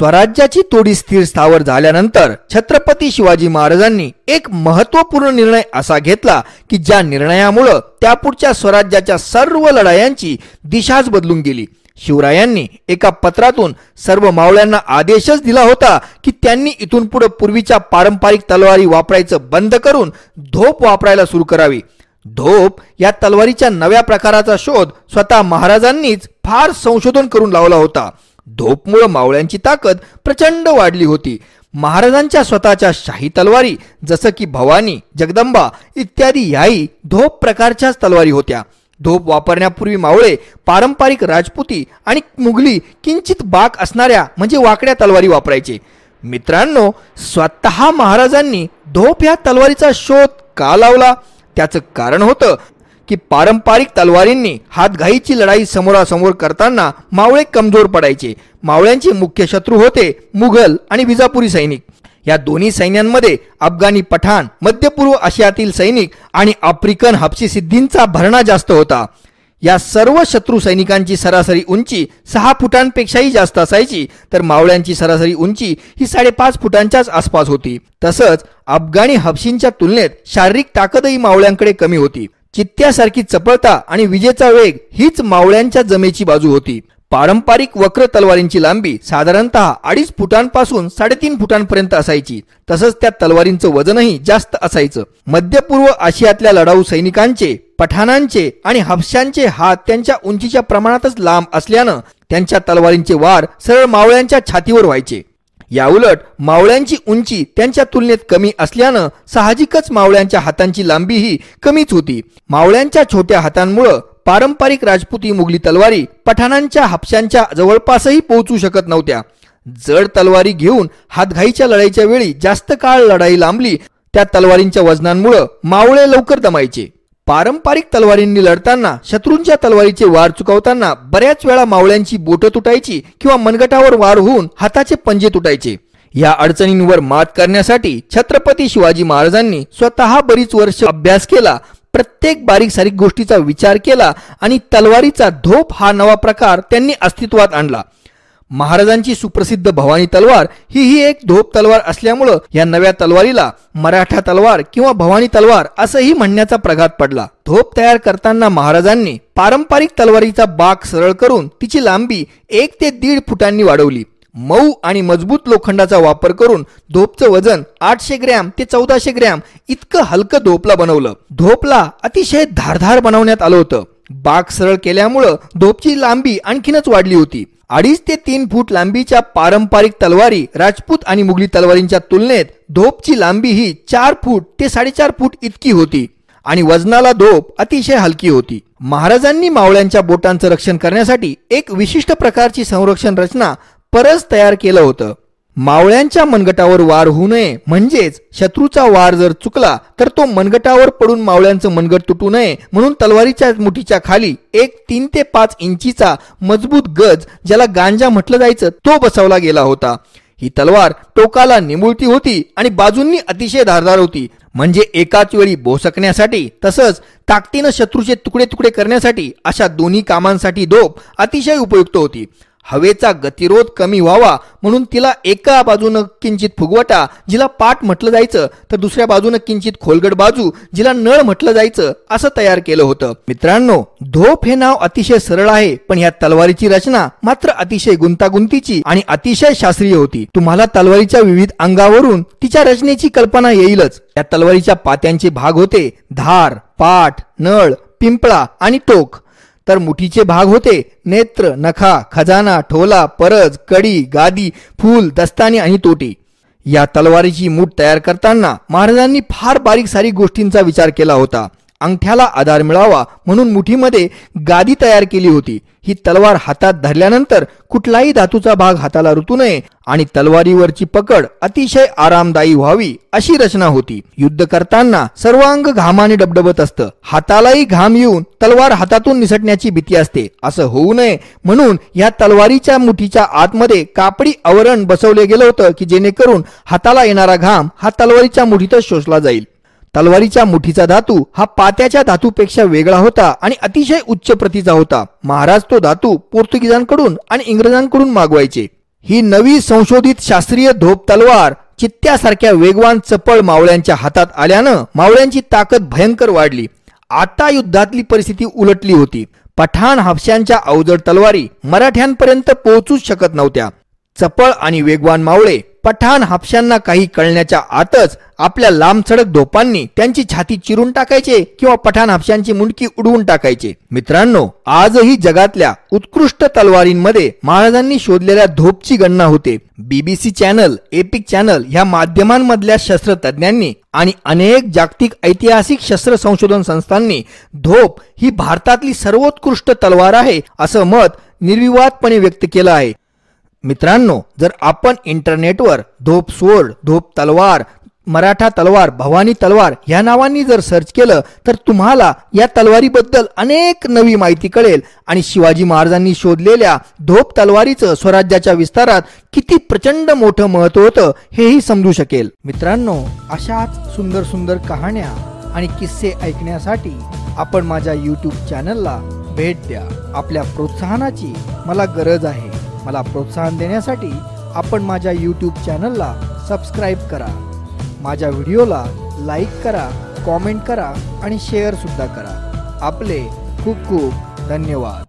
स्वराज्याची तोडी स्थिर स्थावर झाल्यानंतर छत्रपती शिवाजी महाराजांनी एक महत्त्वपूर्ण निर्णय असा घेतला की ज्या निर्णयामुळं त्यापुढच्या स्वराज्याच्या सर्व लढायांची दिशाच बदलून गेली. शिवरायांनी एका पत्रातून सर्व मावळ्यांना आदेशच दिला होता की त्यांनी इथून पुढे पूर्वीच्या पारंपरिक तलवारी वापरायचं बंद करून धोप वापरायला सुरू करावी. धोप या तलवारीच्या नव्या प्रकाराचा शोध स्वतः महाराजांनीच फार संशोधन करून लावला होता. धोपमुळे मावळ्यांची ताकद प्रचंड वाढली होती. महाराजांच्या स्वतःच्या शाही तलवारी जसं की भवानी जगदंबा इत्यादी ह्याही धोप प्रकारच्याच तलवारी होत्या. धोप वापरण्यापूर्वी मावळे पारंपरिक राजपुती आणि मुघली किंचित बाक असणाऱ्या म्हणजे वाकड्या तलवारी वापरायचे. मित्रांनो स्वतः महाराजांनी धोप ह्या तलवारीचा शोध का लावला? त्याचं कारण होतं की पारंपरिक तलवारींनी हातघाईची लढाई समोरासमोर करताना मावळे कमजोर पडायचे. मावळ्यांचे मुख्य शत्रू होते मुघल आणि विजापुरी सैनिक. या दोन्ही सैन्यांमध्ये अफगाणी पठाण मध्यपूर्व आशियातील सैनिक आणि आफ्रिकन हपशी सिद्धींचा भरणा जास्त होता. या सर्व शत्रू सैनिकांची सरासरी उंची सहा फुटांपेक्षाही जास्त असायची तर मावळ्यांची सरासरी उंची ही साडेपाच फुटांच्याच आसपास होती. तसंच अफगाणी हबशींच्या तुलनेत शारीरिक ताकदही मावळ्यांकडे कमी होती. चित्त्यासारखी चपळता आणि विजेचा वेग हीच मावळ्यांच्या जमेची बाजू होती. पारंपरिक वक्र तलवारींची लांबी साधारणतः अडीच फुटांपासून साडेतीन फुटांपर्यंत असायची. तसंच त्या तलवारींचं वजनही जास्त असायचं. मध्यपूर्व आशियातल्या लढाऊ सैनिकांचे पठाणांचे आणि हफशांचे हात त्यांच्या उंचीच्या प्रमाणातच लांब असल्यानं त्यांच्या तलवारींचे वार सरळ मावळ्यांच्या छातीवर व्हायचे. याउलट मावळ्यांची उंची त्यांच्या तुलनेत कमी असल्यानं साहजिकच मावळ्यांच्या हातांची लांबी ही कमीच होती. मावळ्यांच्या छोट्या हातांमुळं पारंपरिक राजपुती मुघली तलवारी पठाणांच्या हापशांच्या जवळपासही पोहोचू शकत नव्हत्या. जड तलवारी घेऊन हातघाईच्या लढाईच्या वेळी जास्त काळ लढाई लांबली त्या तलवारींच्या वजनांमुळं मावळे लवकर दमायचे. पारंपरिक तलवारींनी लढताना शत्रूंच्या तलवारीचे वार चुकवताना बऱ्याच वेळा मावळ्यांची बोटं तुटायची किंवा मनगटावर वार होऊन हाताचे पंजे तुटायचे. या अडचणींवर मात करण्यासाठी छत्रपती शिवाजी महाराजांनी स्वतः बरीच वर्ष अभ्यास केला प्रत्येक बारीक सारीक गोष्टीचा विचार केला आणि तलवारीचा धोप हा नवा प्रकार त्यांनी अस्तित्वात आणला. महाराजांची सुप्रसिद्ध भवानी तलवार ही ही एक धोप तलवार असल्यामुळं या नव्या तलवारीला मराठा तलवार किंवा भवानी तलवार असंही म्हणण्याचा प्रघात पडला. धोप तयार करताना महाराजांनी पारंपरिक तलवारीचा बाक सरळ करून तिची लांबी एक ते दीड फुटांनी वाढवली. मऊ आणि मजबूत लोखंडाचा वापर करून धोपचं वजन आठशे ग्रॅम ते चौदाशे ग्रॅम इतकं हलकं धोपला बनवलं. धोपला अतिशय धारधार बनवण्यात आलं होतं. बाग सरळ केल्यामुळं धोपची लांबी आणखीनच वाढली होती. अडीच ते तीन फूट लांबीच्या पारंपरिक तलवारी राजपूत आणि मुघली तलवारींच्या तुलनेत धोपची लांबी ही चार फूट ते साडेचार फूट इतकी होती आणि वजनाला धोप अतिशय हलकी होती. महाराजांनी मावळ्यांच्या बोटांचं रक्षण करण्यासाठी एक विशिष्ट प्रकारची संरक्षण रचना परस तयार केलं होतं. मावळ्यांच्या मनगटावर वार होऊ नये. म्हणजेच शत्रूचा वार जर चुकला तर तो मनगटावर पडून मावळ्यांचं मनगट तुटू नये. म्हणून तलवारीच्या मुठीच्या खाली एक तीन ते पाच इंचीचा मजबूत गज ज्याला गांजा म्हटलं जायचं तो बसवला गेला होता. ही तलवार टोकाला निमुळती होती आणि बाजूंनी अतिशय धारदार होती. म्हणजे एकाच वेळी बोसकण्यासाठी तसंच ताकदीनं शत्रूचे तुकडे तुकडे करण्यासाठी अशा दोन्ही कामांसाठी धोप अतिशय उपयुक्त होती. हवेचा गतिरोध कमी व्हावा म्हणून तिला एका बाजूनं किंचित फुगवटा जिला पाठ म्हटलं जायचं तर दुसऱ्या बाजूनं किंचित खोलगड बाजू जिला नळ म्हटलं जायचं असं तयार केलं होतं. मित्रांनो धोप हे नाव अतिशय सरळ आहे पण या तलवारीची रचना मात्र अतिशय गुंतागुंतीची आणि अतिशय शास्त्रीय होती. तुम्हाला तलवारीच्या विविध अंगावरून तिच्या रचनेची कल्पना येईलच. या तलवारीच्या पात्यांचे भाग होते धार पाठ नळ पिंपळा आणि टोक. तर मुठीचे भाग होते. नेत्र नखा खजाना ठोला परज कडी गादी फूल दस्तानी आणि तोटी. या तलवारीची मूठ तयार करताना महाराजांनी फार बारीक सारी गोष्टींचा विचार केला होता. अंगठ्याला आधार मिळावा म्हणून मुठीमध्ये गादी तयार केली होती. ही तलवार हातात धरल्यानंतर कुठलाही धातूचा भाग हाताला ऋतू नये आणि तलवारीवरची पकड अतिशय आरामदायी व्हावी अशी रचना होती. युद्ध करताना सर्व अंग घामाने डबडबत असतं. हातालाही घाम येऊन तलवार हातातून निसटण्याची भीती असते. असं होऊ नये म्हणून या तलवारीच्या मुठीच्या आतमध्ये कापडी आवरण बसवले गेलं होतं की जेणेकरून हाताला येणारा घाम हा तलवारीच्या मुठीतच शोषला जाईल. तलवारीच्या मुठीचा धातू हा पात्याच्या धातूपेक्षा वेगळा होता आणि अतिशय उच्च प्रतीचा होता. महाराज तो धातू पोर्तुगीजांकडून आणि इंग्रजांकडून मागवायचे. ही नवी संशोधित शास्त्रीय धोप तलवार चित्त्यासारख्या वेगवान चपळ मावळ्यांच्या हातात आल्यानं मावळ्यांची ताकद भयंकर वाढली. आता युद्धातली परिस्थिती उलटली होती. पठाण हापशांच्या अवजड तलवारी मराठ्यांपर्यंत पोहोचूच शकत नव्हत्या. चपळ आणि वेगवान मावळे पठाण हापशांना काही कळण्याच्या आतच आपल्या लांबसडक धोपांनी त्यांची छाती चिरून टाकायचे किंवा पठाण हापशांची मुंडकी उडवून टाकायचे. मित्रांनो आजही जगातल्या उत्कृष्ट तलवारींमध्ये महाराजांनी शोधलेल्या धोपची गणना होते. बीबीसी चॅनल एपिक चॅनल ह्या माध्यमांमधल्या शस्त्रतज्ञांनी आणि अनेक जागतिक ऐतिहासिक शस्त्र संशोधन संस्थांनी धोप ही भारतातली सर्वोत्कृष्ट तलवार आहे असं मत निर्विवादपणे व्यक्त केलं आहे. मित्रांनो जर आपण इंटरनेटवर धोप सोड धोप तलवार मराठा तलवार भवानी तलवार ह्या नावांनी जर सर्च केलं तर तुम्हाला या तलवारीबद्दल अनेक नवी माहिती कळेल. आणि शिवाजी महाराजांनी शोधलेल्या धोप तलवारीचं स्वराज्याच्या विस्तारात किती प्रचंड मोठं महत्त्व होतं हेही समजू शकेल. मित्रांनो अशाच सुंदर सुंदर कहाण्या आणि किस्से ऐकण्यासाठी आपण माझ्या यूट्यूब चॅनलला भेट द्या. आपल्या प्रोत्साहनाची मला गरज आहे. मला प्रोत्साहन देण्यासाठी आपण माझ्या यूट्यूब चॅनलला सबस्क्राईब करा. माझ्या व्हिडिओला लाईक करा कॉमेंट करा आणि शेअरसुद्धा करा. आपले खूप खूप धन्यवाद.